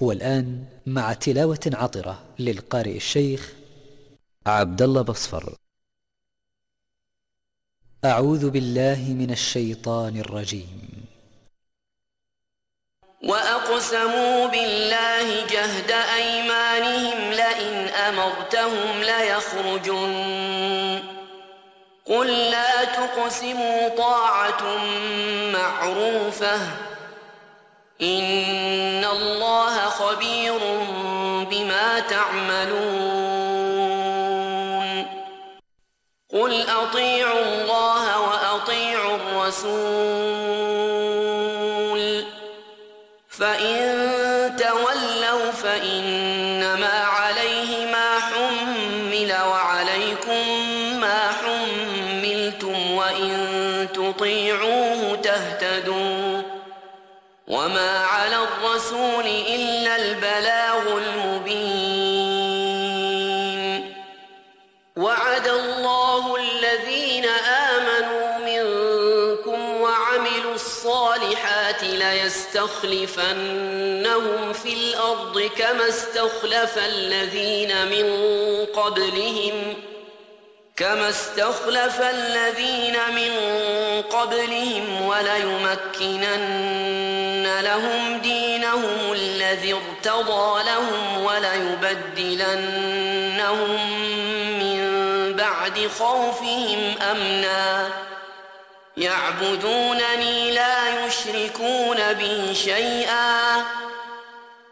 والآن مع تلاوة عطرة للقارئ الشيخ عبد الله بصفر. أعوذ بالله من الشيطان الرجيم. وأقسموا بالله جهد أيمانهم لئن أمرتهم ليخرجن. قل لا تقسموا طاعة معروفة. ان اللَّهَ خَبِيرٌ بما تعملون قل أَطِيعُوا اللَّهَ وَأَطِيعُوا الرسول الرسول إلا البلاغ المبين. وعد الله الذين آمنوا منكم وعملوا الصالحات ليستخلفنهم في الأرض كما استخلف الذين من قبلهم ۖ كما استخلف الذين من قبلهم وليمكنن لهم دينهم الذي ارتضى لهم وليبدلنهم من بعد خوفهم أمنا يعبدونني لا يشركون بي شيئا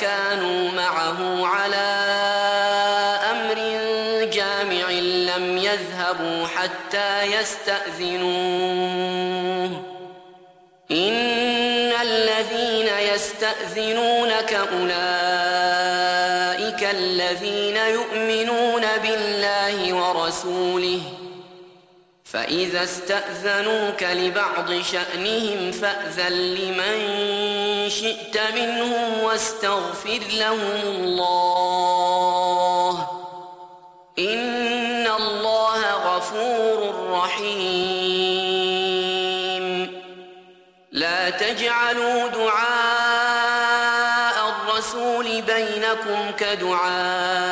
كانوا معه على أمر جامع لم يذهبوا حتى يستأذنوه. إن الذين يستأذنونك أولئك الذين يؤمنون بالله ورسوله. فإذا استأذنوك لبعض شأنهم فأذن لمن شئت منهم واستغفر لهم الله. إن الله غفور رحيم. لا تجعلوا دعاء الرسول بينكم كدعاء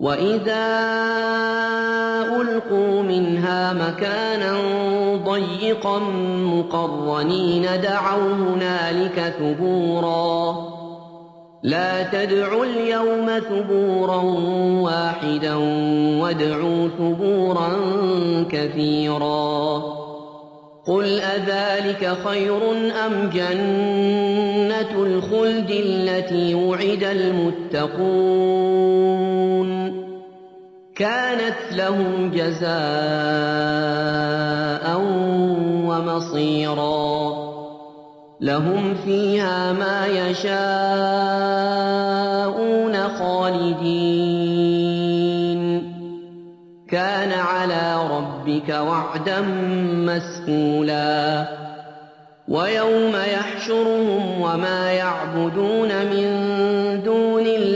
وَإِذَا أُلْقُوا مِنْهَا مَكَانًا ضَيِّقًا مُقَرَّنِينَ دَعَوْا هُنَالِكَ ثُبُورًا لا تدعوا اليوم ثبورا واحدا وادعوا ثبورا كثيرا قل أذلك خير أم جنة الخلد التي وعد المتقون كانت لهم جزاء ومصيرا. لهم فيها ما يشاءون خالدين. كان على ربك وعدا مسئولا ويوم يحشرهم وما يعبدون من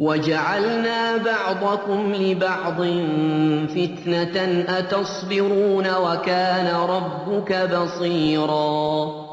وَجَعَلْنَا بَعْضَكُمْ لِبَعْضٍ فِتْنَةً أَتَصْبِرُونَ وَكَانَ رَبُّكَ بَصِيرًا